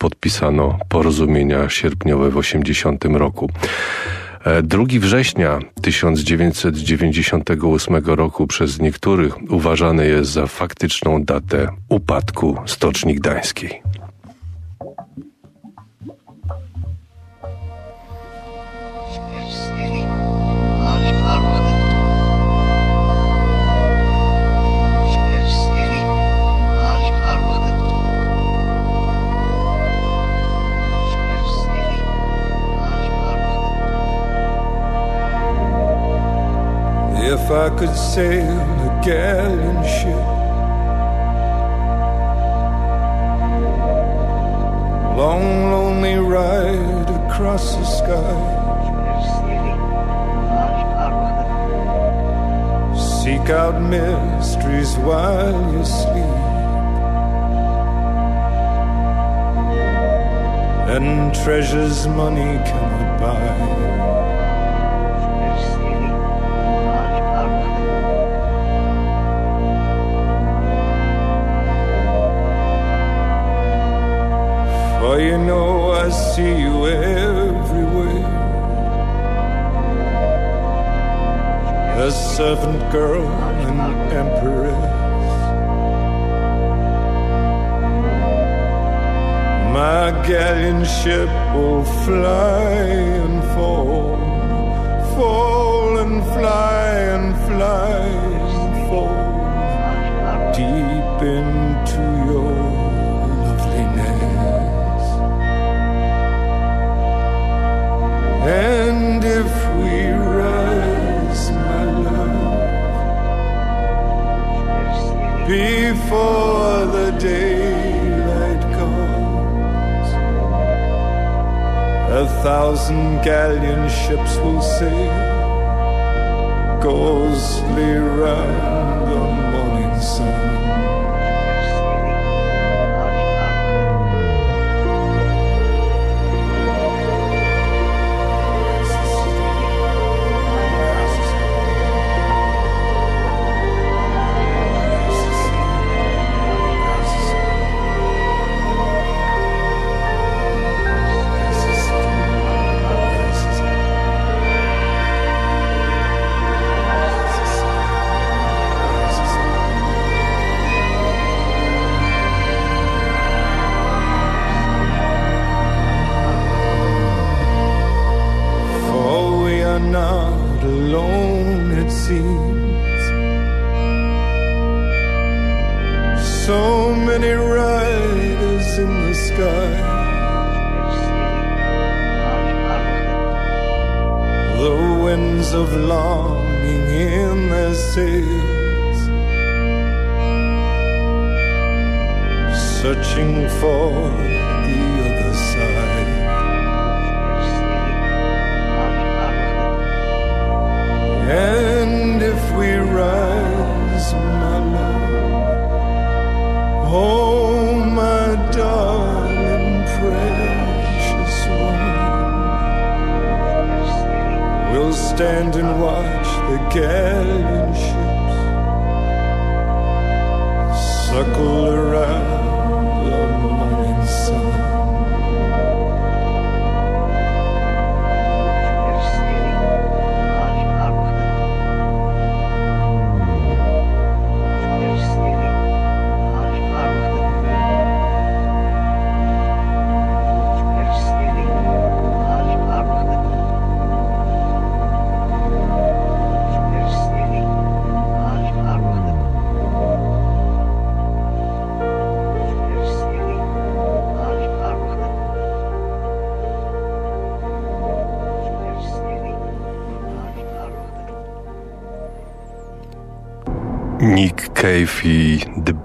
podpisano porozumienia sierpniowe w 80 roku. 2 e, września 1998 roku przez niektórych uważany jest za faktyczną datę upadku Stoczni Gdańskiej. If I could sail a galleon ship. Long, lonely ride across the sky. Seek out mysteries while you sleep. And treasures money cannot buy. Oh, you know I see you everywhere. A servant girl and empress. My galleon ship will fly and fall, fall and fly and fly and fall deep into your And if we rise, my love, before the daylight comes, a thousand galleon ships will sail ghostly round the morning sun.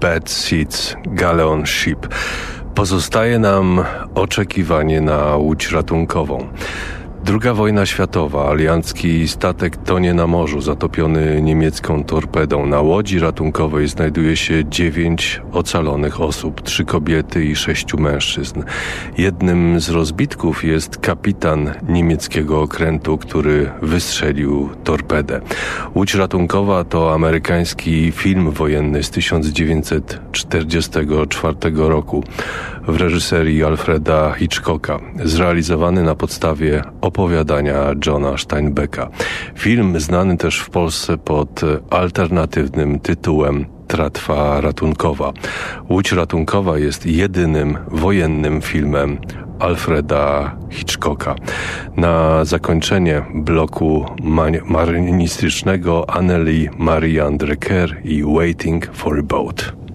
Bad Seeds Galeon Ship. Pozostaje nam oczekiwanie na łódź ratunkową. Druga wojna światowa. Aliancki statek tonie na morzu, zatopiony niemiecką torpedą. Na łodzi ratunkowej znajduje się dziewięć ocalonych osób, trzy kobiety i sześciu mężczyzn. Jednym z rozbitków jest kapitan niemieckiego okrętu, który wystrzelił torpedę. Łódź ratunkowa to amerykański film wojenny z 1944 roku. W reżyserii Alfreda Hitchcocka, zrealizowany na podstawie opowiadania Johna Steinbecka. Film znany też w Polsce pod alternatywnym tytułem Tratwa ratunkowa. Łódź ratunkowa jest jedynym wojennym filmem Alfreda Hitchcocka. Na zakończenie bloku marynistycznego Annelie Marianne Drecker i Waiting for a Boat.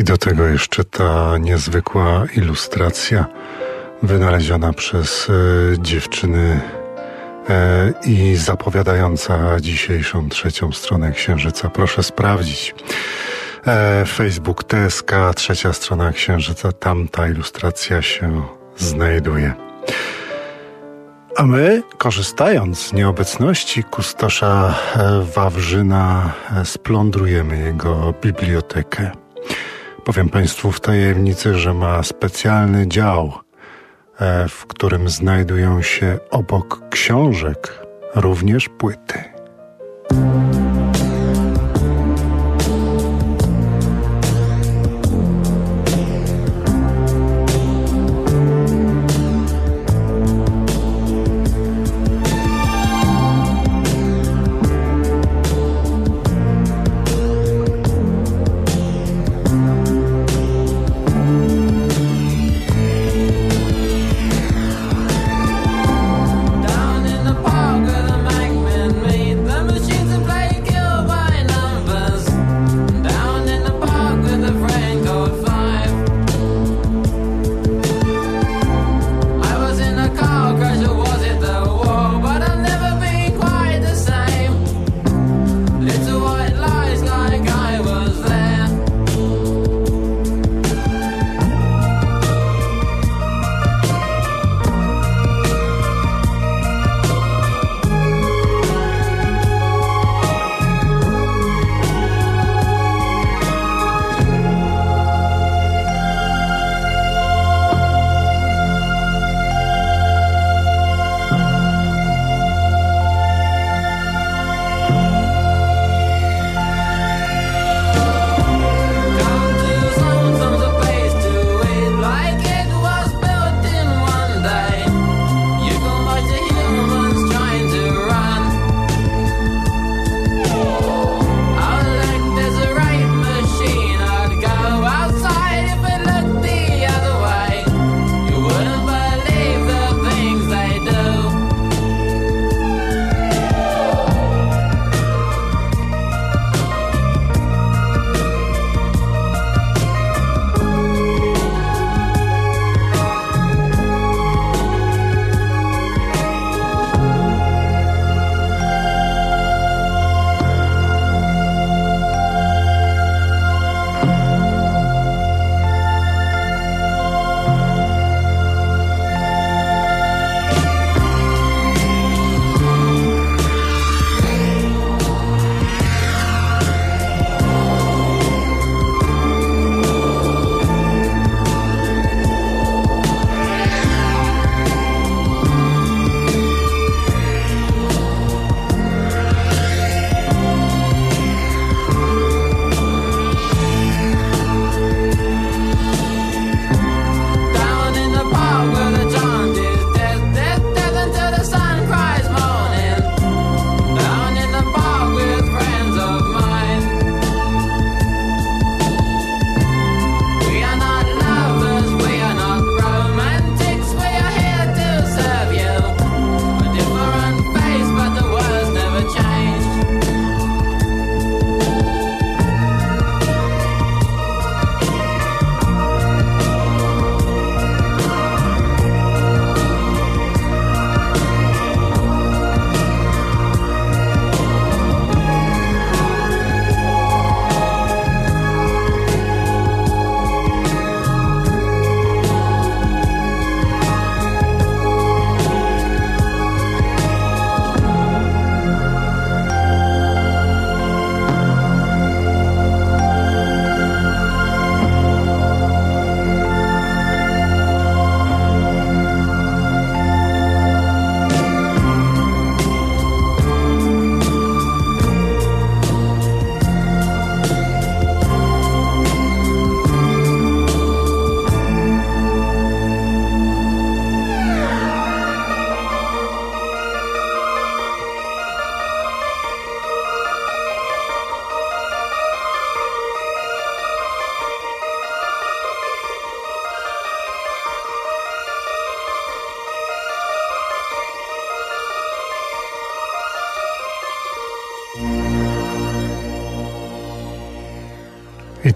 I do tego jeszcze ta niezwykła ilustracja wynaleziona przez e, dziewczyny e, i zapowiadająca dzisiejszą trzecią stronę Księżyca. Proszę sprawdzić. E, Facebook TSK, trzecia strona Księżyca, tam ta ilustracja się znajduje. A my, korzystając z nieobecności kustosza Wawrzyna, splądrujemy jego bibliotekę. Powiem Państwu w tajemnicy, że ma specjalny dział, e, w którym znajdują się obok książek również płyty.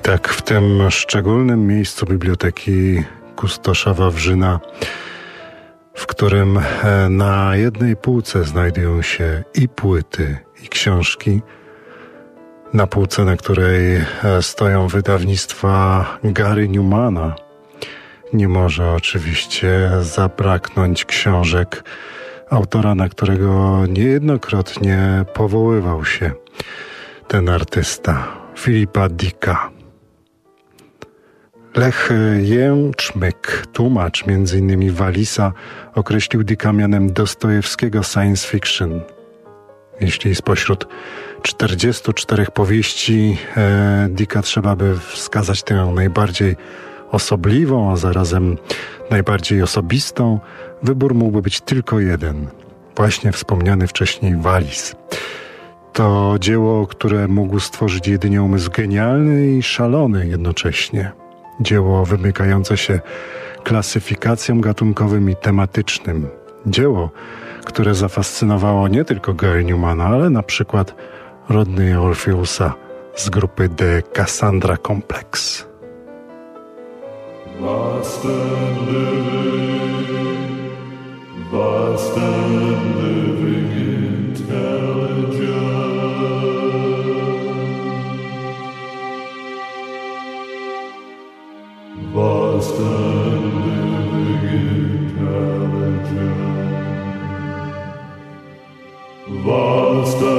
Tak w tym szczególnym miejscu biblioteki Kustosza Wawrzyna, w którym e, na jednej półce znajdują się i płyty, i książki, na półce, na której e, stoją wydawnictwa Gary Newmana, nie może oczywiście zabraknąć książek autora, na którego niejednokrotnie powoływał się ten artysta, Filipa Dicka. Lech Jęczmyk, tłumacz m.in. Walisa, określił Dicka mianem Dostojewskiego science fiction. Jeśli spośród 44 powieści e, Dicka trzeba by wskazać tę najbardziej osobliwą, a zarazem najbardziej osobistą, wybór mógłby być tylko jeden. Właśnie wspomniany wcześniej Walis. To dzieło, które mógł stworzyć jedynie umysł genialny i szalony jednocześnie. Dzieło wymykające się klasyfikacją gatunkowym i tematycznym. Dzieło, które zafascynowało nie tylko Gary Newmana, ale na przykład rodny Orfeusa z grupy The Cassandra Complex. And living, and living lost.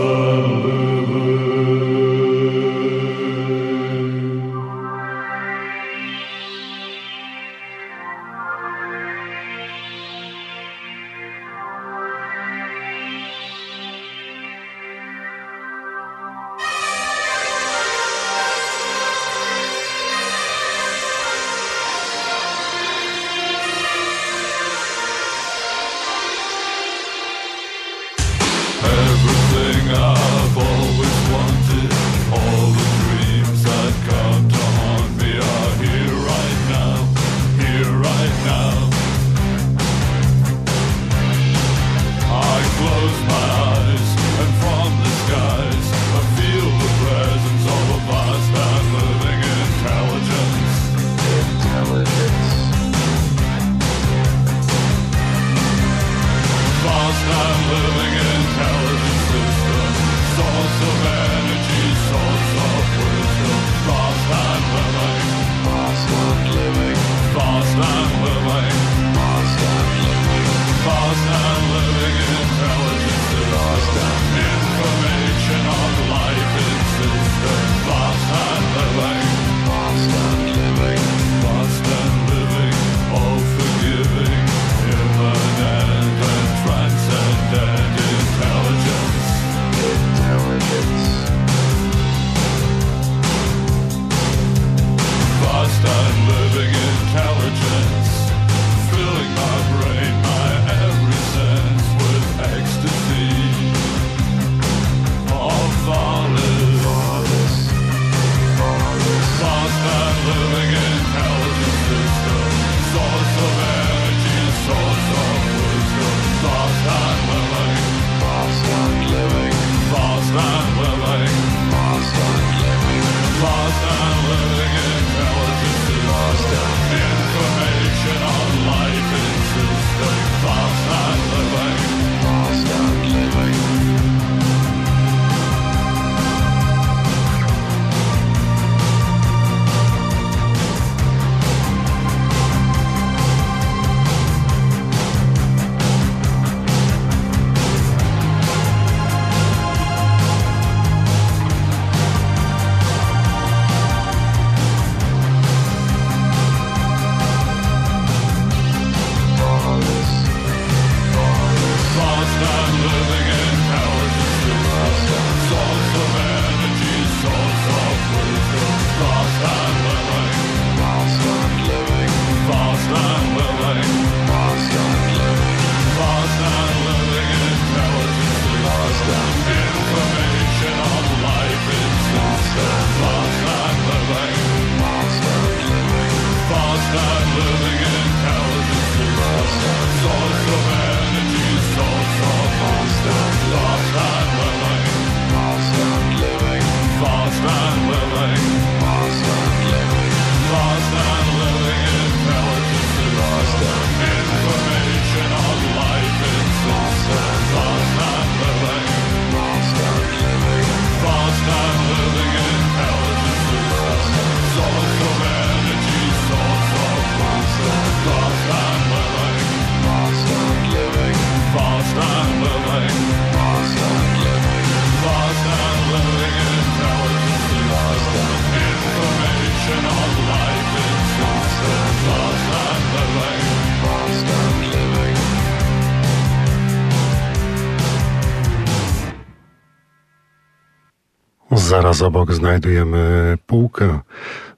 Zaraz obok znajdujemy półkę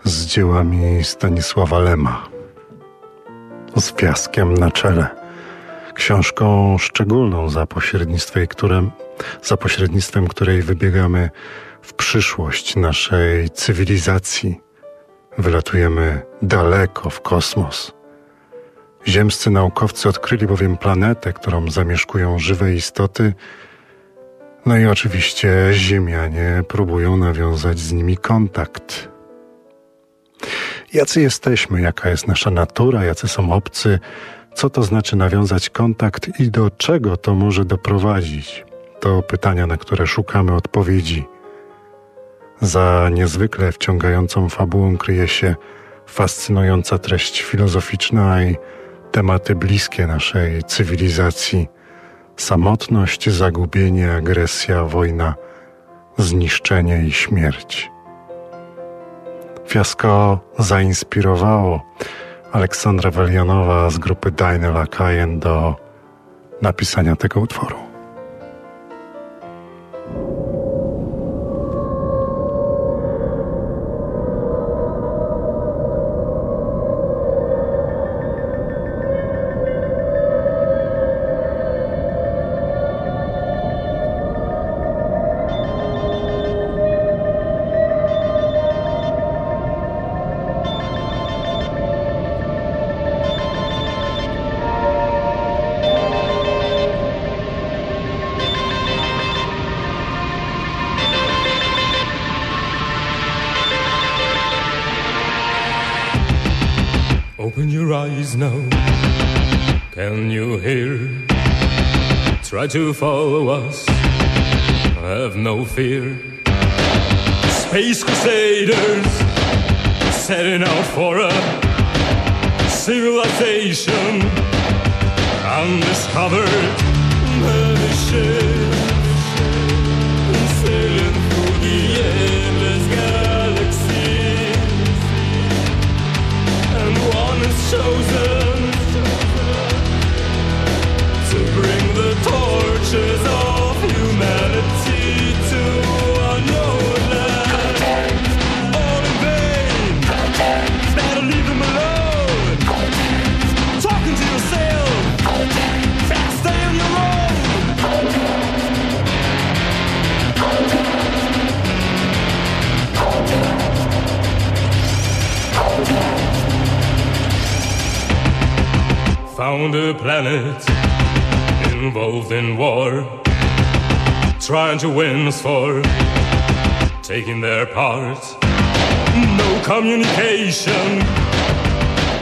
z dziełami Stanisława Lema. Z piaskiem na czele. Książką szczególną za pośrednictwem, którym, za pośrednictwem której wybiegamy w przyszłość naszej cywilizacji. Wylatujemy daleko w kosmos. Ziemscy naukowcy odkryli bowiem planetę, którą zamieszkują żywe istoty, no i oczywiście Ziemianie próbują nawiązać z nimi kontakt. Jacy jesteśmy, jaka jest nasza natura, jacy są obcy, co to znaczy nawiązać kontakt i do czego to może doprowadzić? To pytania, na które szukamy odpowiedzi. Za niezwykle wciągającą fabułą kryje się fascynująca treść filozoficzna i tematy bliskie naszej cywilizacji. Samotność, zagubienie, agresja, wojna, zniszczenie i śmierć. Fiasko zainspirowało Aleksandra Welianowa z grupy Dine Lakajen do napisania tego utworu. Now. Can you hear? Try to follow us. Have no fear. Space Crusaders setting out for a civilization undiscovered. Many Found a planet involved in war, trying to win us for taking their part. No communication,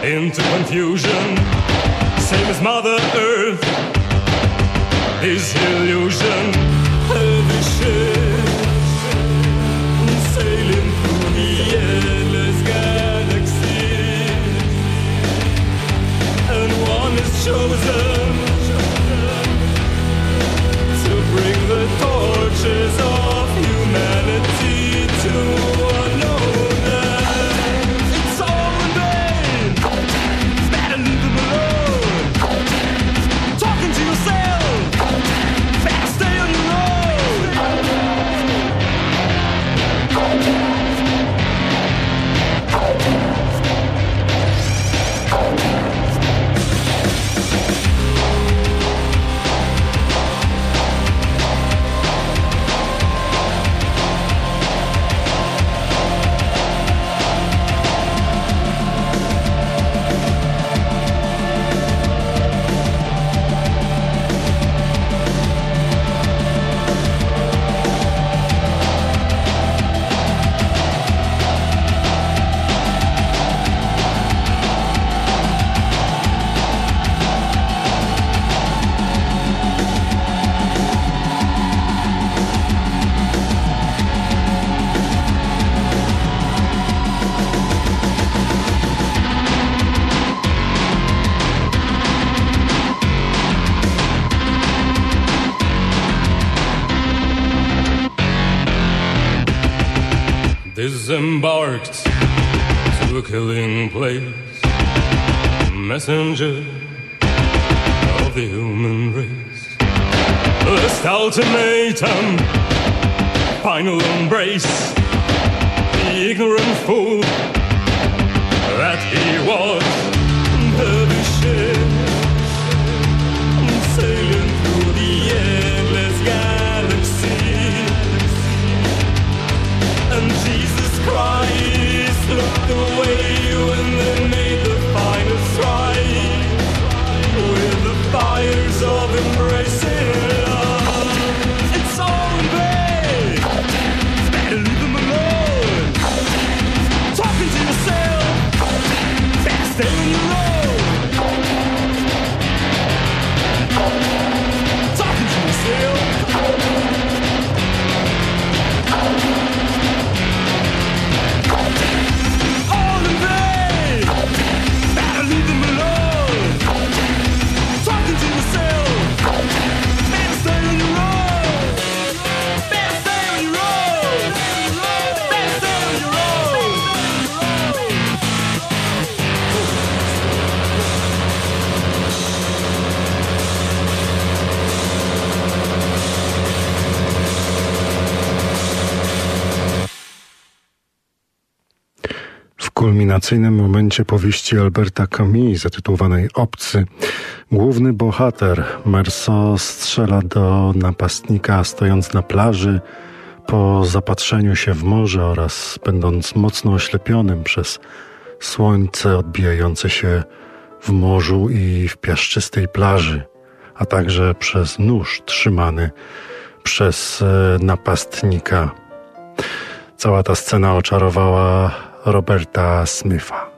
into confusion, same as Mother Earth. This illusion, heavy ships kulminacyjnym momencie powieści Alberta Camus zatytułowanej Obcy główny bohater Merceau strzela do napastnika stojąc na plaży po zapatrzeniu się w morze oraz będąc mocno oślepionym przez słońce odbijające się w morzu i w piaszczystej plaży, a także przez nóż trzymany przez e, napastnika. Cała ta scena oczarowała Roberta Smitha.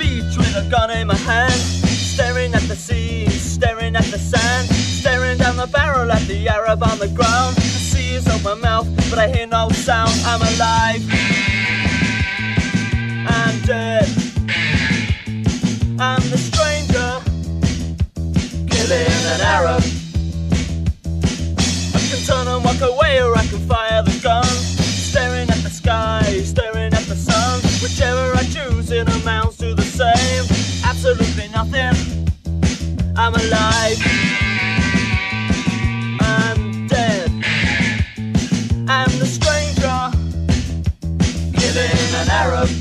Beach with a gun in my hand, staring at the sea, staring at the sand, staring down the barrel at the Arab on the ground. The sea is on my mouth, but I hear no sound. I'm alive. Nothing. I'm alive. I'm dead. I'm the stranger, killing an Arab.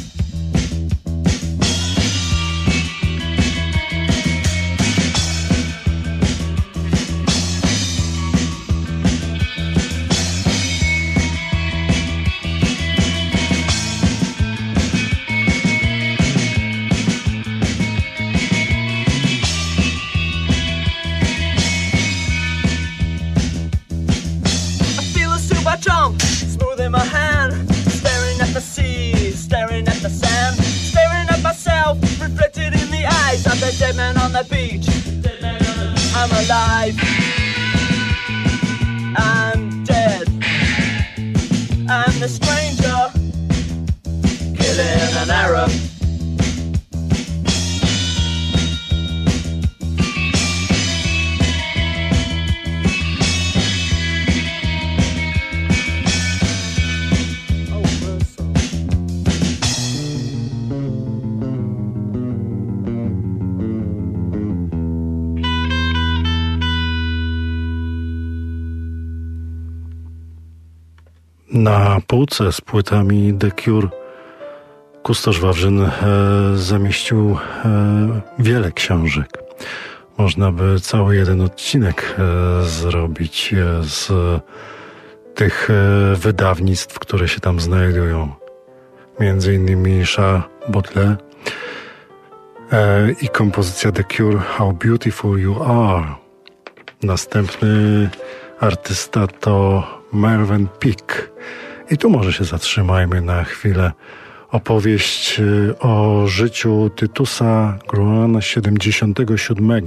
Na półce z płytami The Cure Kustosz Wawrzyn e, zamieścił e, wiele książek. Można by cały jeden odcinek e, zrobić e, z tych e, wydawnictw, które się tam znajdują. Między innymi Charles Baudelaire e, i kompozycja The Cure How Beautiful You Are. Następny artysta to Mervyn Peake. I tu może się zatrzymajmy na chwilę. Opowieść y, o życiu Tytusa Gruana 77,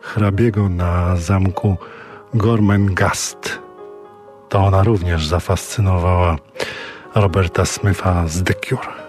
hrabiego na zamku Gormenghast. To ona również zafascynowała Roberta Smitha z The Cure.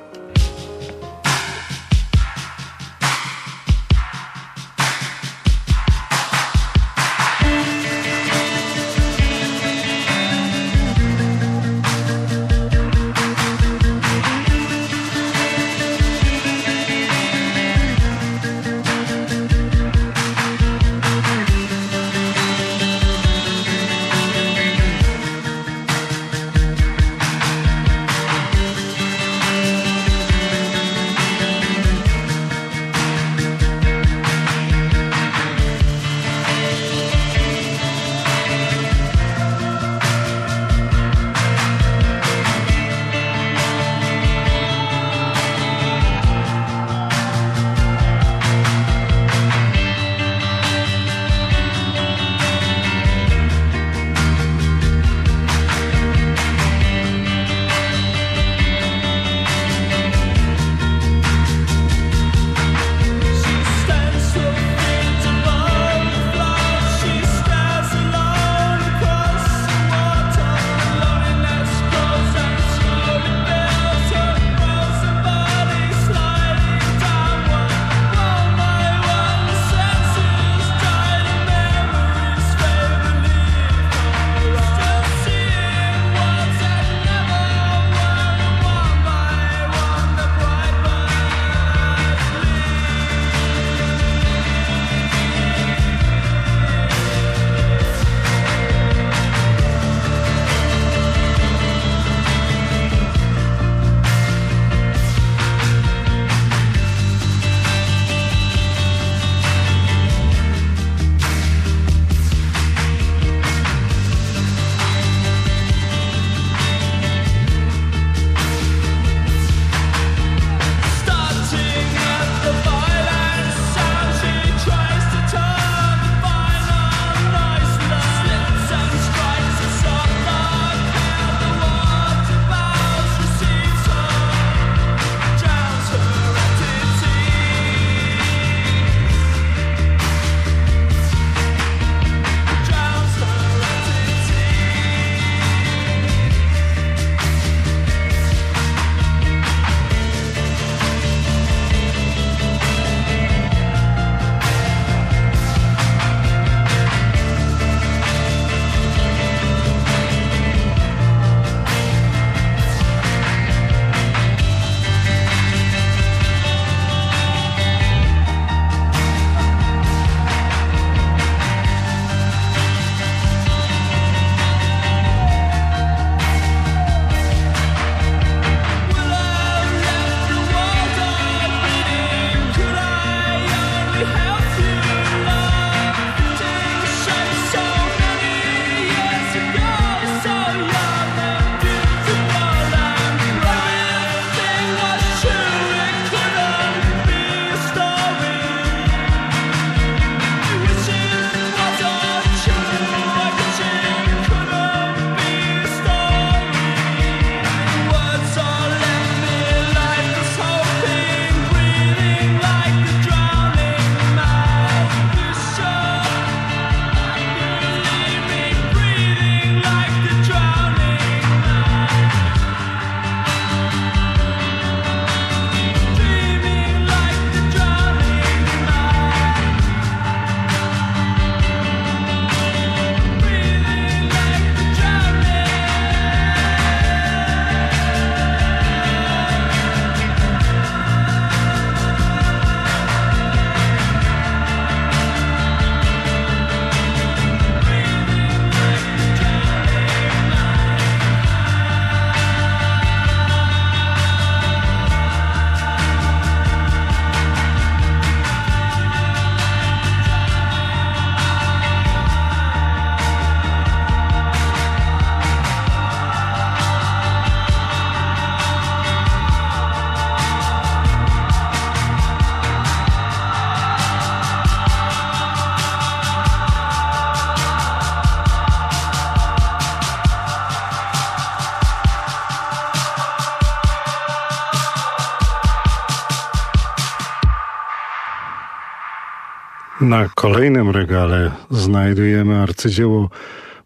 Na kolejnym regale znajdujemy arcydzieło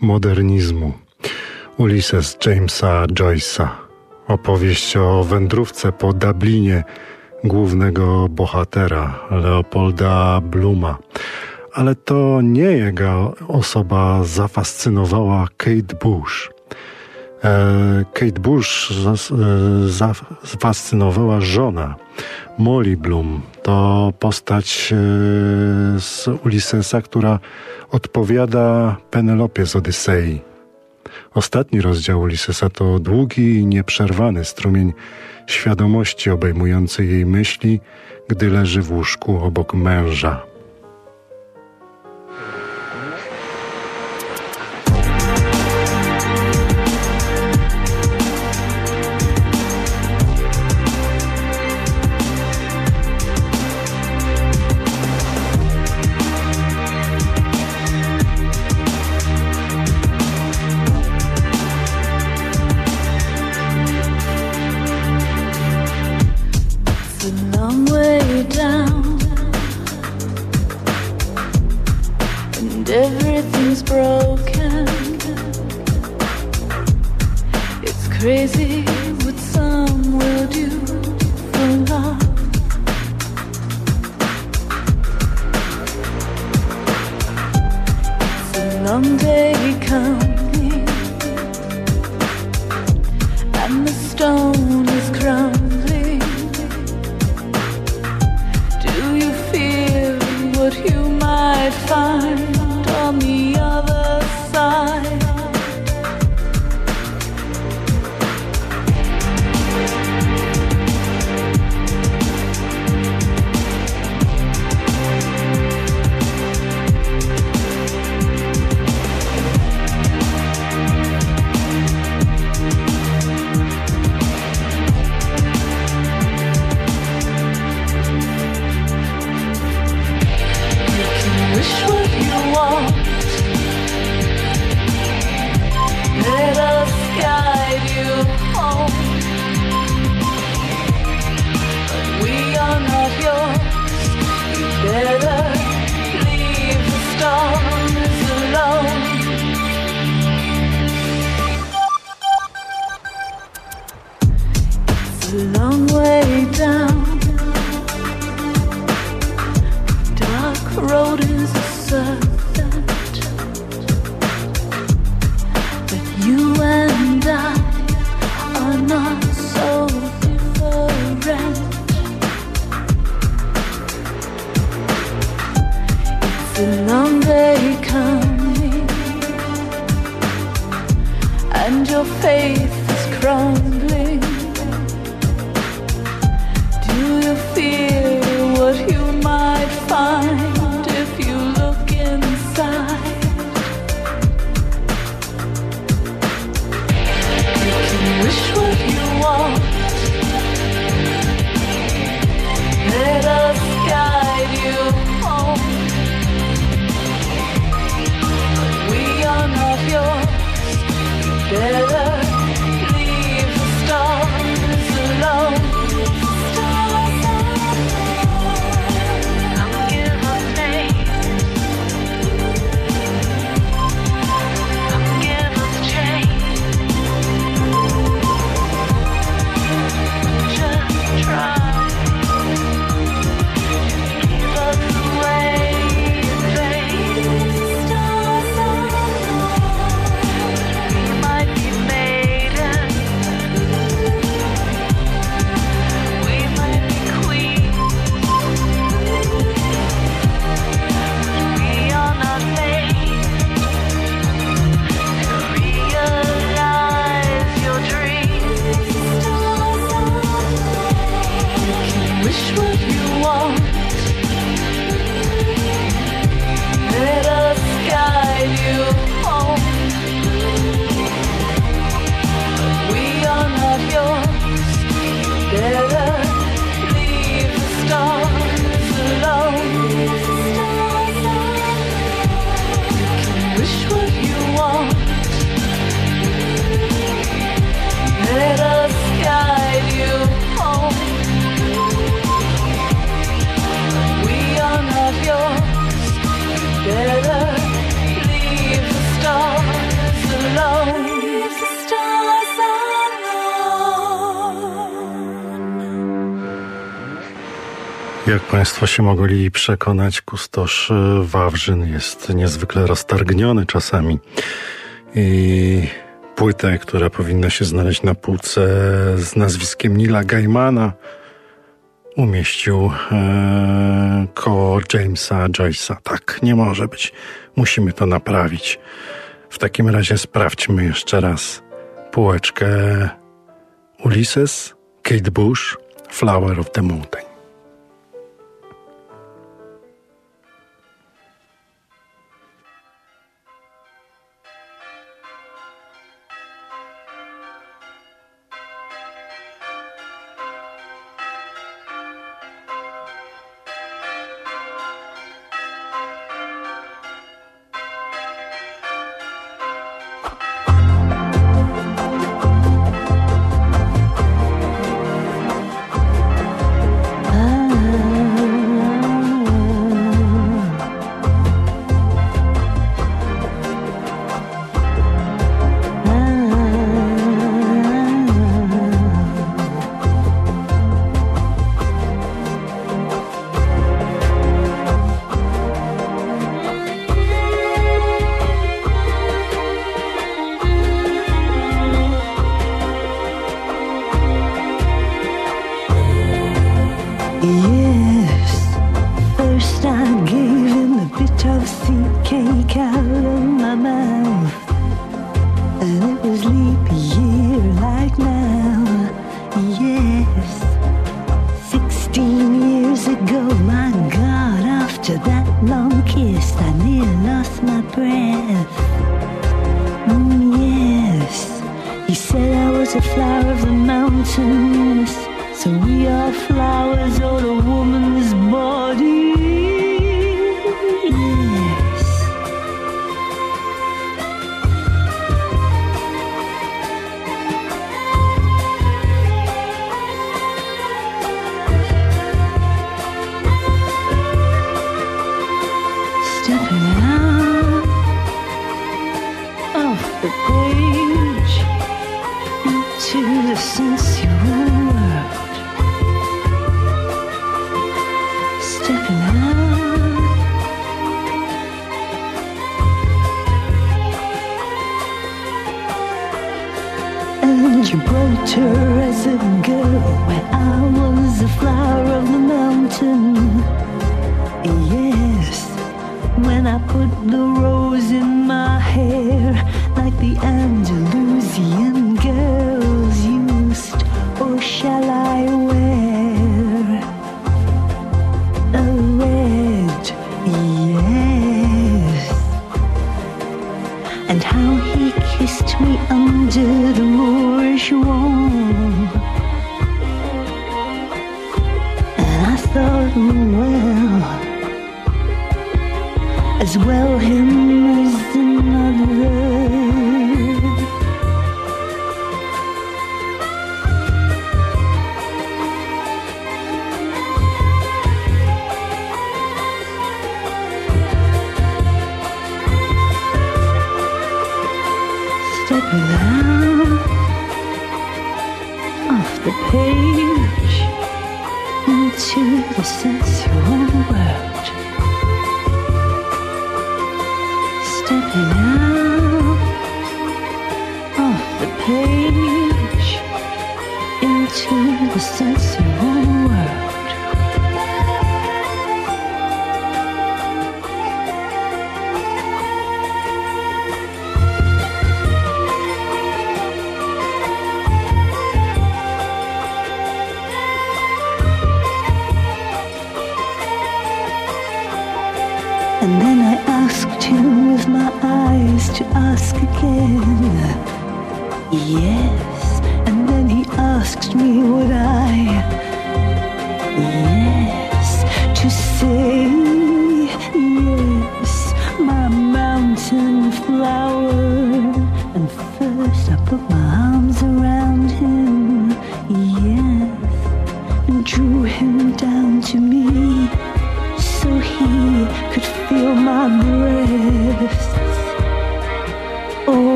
modernizmu Ulysses Jamesa Joyce'a. Opowieść o wędrówce po Dublinie głównego bohatera Leopolda Bluma. Ale to nie jego osoba zafascynowała Kate Bush. E, Kate Bush zafascynowała żona Molly Bloom. To postać e, z Ulyssesa, która odpowiada Penelopie z Odysei. Ostatni rozdział Ulyssesa to długi i nieprzerwany strumień świadomości obejmujący jej myśli, gdy leży w łóżku obok męża. Się mogli przekonać, kustosz Wawrzyn jest niezwykle roztargniony czasami. I płytę, która powinna się znaleźć na półce z nazwiskiem Nila Gaimana, umieścił e, koło Jamesa Joyce'a. Tak, nie może być. Musimy to naprawić. W takim razie sprawdźmy jeszcze raz półeczkę Ulysses, Kate Bush, Flower of the Mountain.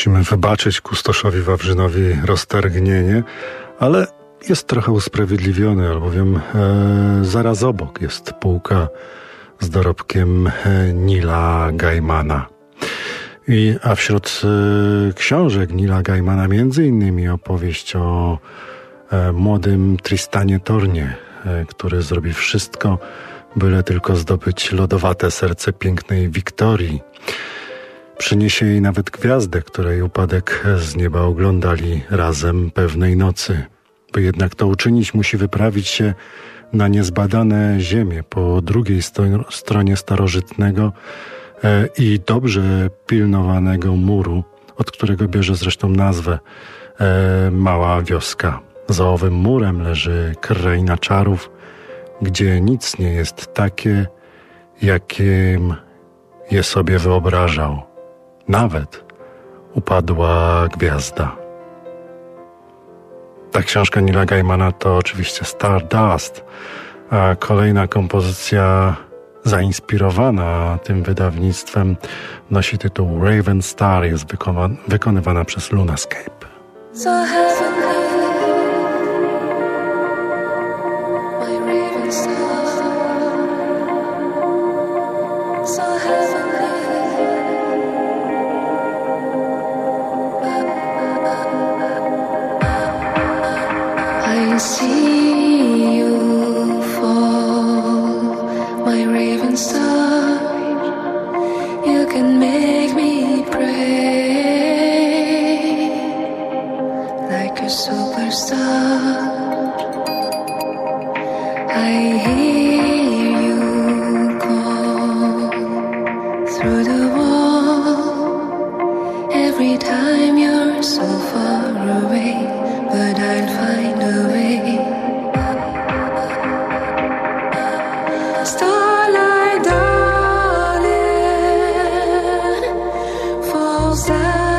Musimy wybaczyć kustoszowi Wawrzynowi roztargnienie, ale jest trochę usprawiedliwiony, albowiem e, zaraz obok jest półka z dorobkiem e, Nila Gaimana. I, a wśród e, książek Nila Gaimana między innymi opowieść o e, młodym Tristanie Tornie, e, który zrobi wszystko, byle tylko zdobyć lodowate serce pięknej Wiktorii. Przyniesie jej nawet gwiazdę, której upadek z nieba oglądali razem pewnej nocy. By jednak to uczynić, musi wyprawić się na niezbadane ziemię po drugiej sto- stronie starożytnego e, i dobrze pilnowanego muru, od którego bierze zresztą nazwę e, Mała Wioska. Za owym murem leży kraina czarów, gdzie nic nie jest takie, jakim je sobie wyobrażał. Nawet upadła gwiazda. Ta książka Nila Gaimana to oczywiście Stardust, a kolejna kompozycja zainspirowana tym wydawnictwem nosi tytuł Raven Star, jest wykonywana przez Lunascape. So knows that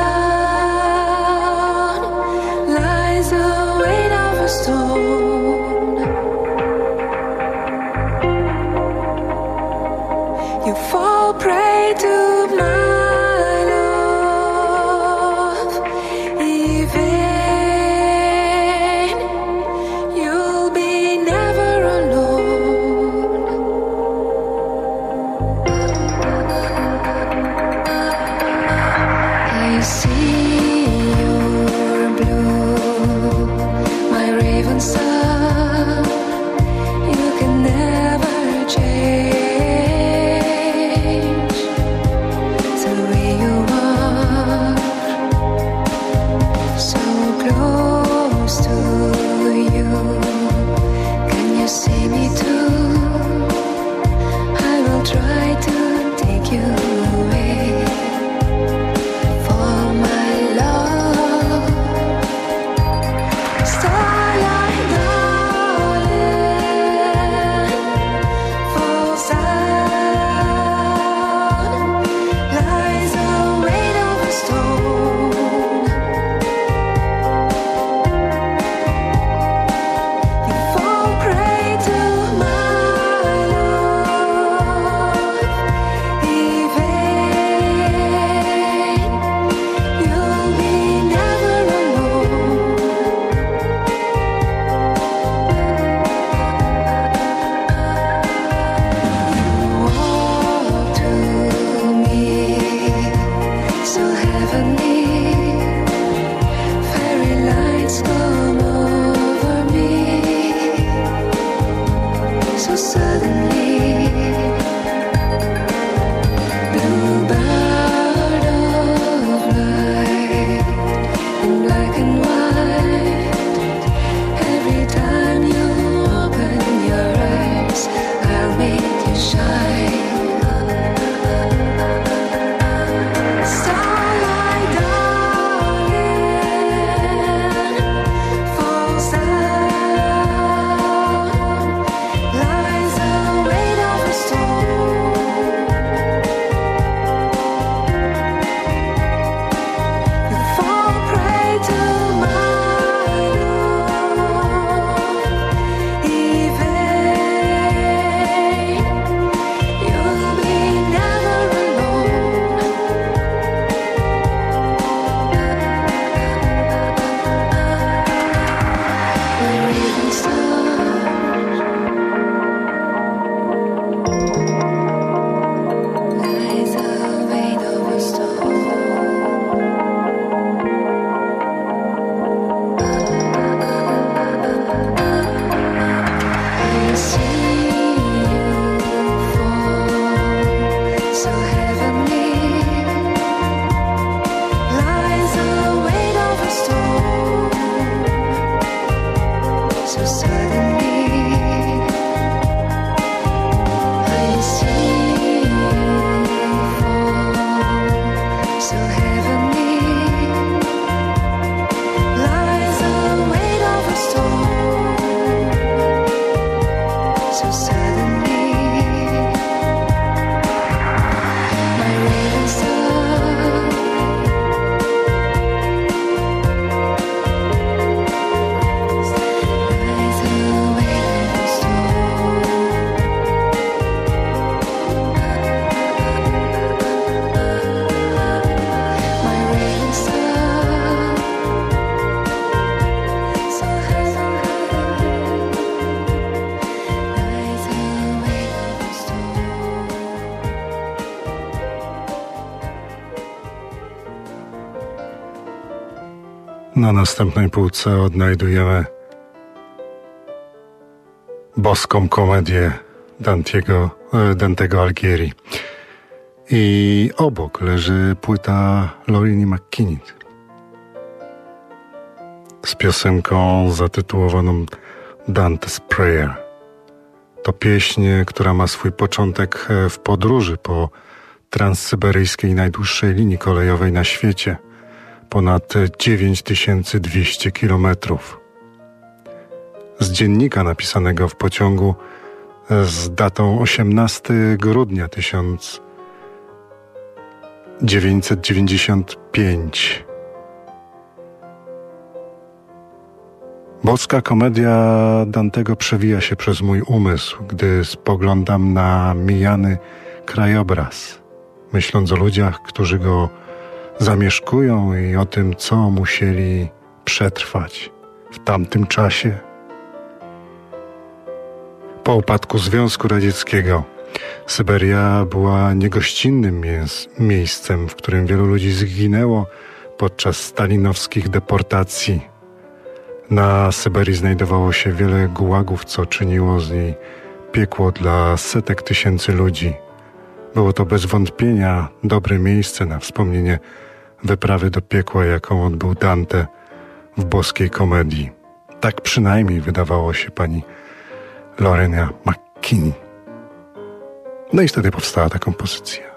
so suddenly. Na następnej półce odnajdujemy boską komedię Dantiego, e, Dantego Algieri. I obok leży płyta Lorini McKinney z piosenką zatytułowaną Dante's Prayer. To pieśń, która ma swój początek e, w podróży po transsyberyjskiej najdłuższej linii kolejowej na świecie, ponad 9200 kilometrów. Z dziennika napisanego w pociągu z datą 18 grudnia 1995 Boska komedia Dantego przewija się przez mój umysł, gdy spoglądam na mijany krajobraz, myśląc o ludziach, którzy go zamieszkują i o tym, co musieli przetrwać w tamtym czasie. Po upadku Związku Radzieckiego Syberia była niegościnnym miejscem, w którym wielu ludzi zginęło podczas stalinowskich deportacji na Syberii znajdowało się wiele gułagów, co czyniło z niej piekło dla setek tysięcy ludzi. Było to bez wątpienia dobre miejsce na wspomnienie wyprawy do piekła, jaką odbył Dante w boskiej komedii. Tak przynajmniej wydawało się pani Lorena McKinney. No i wtedy powstała ta kompozycja.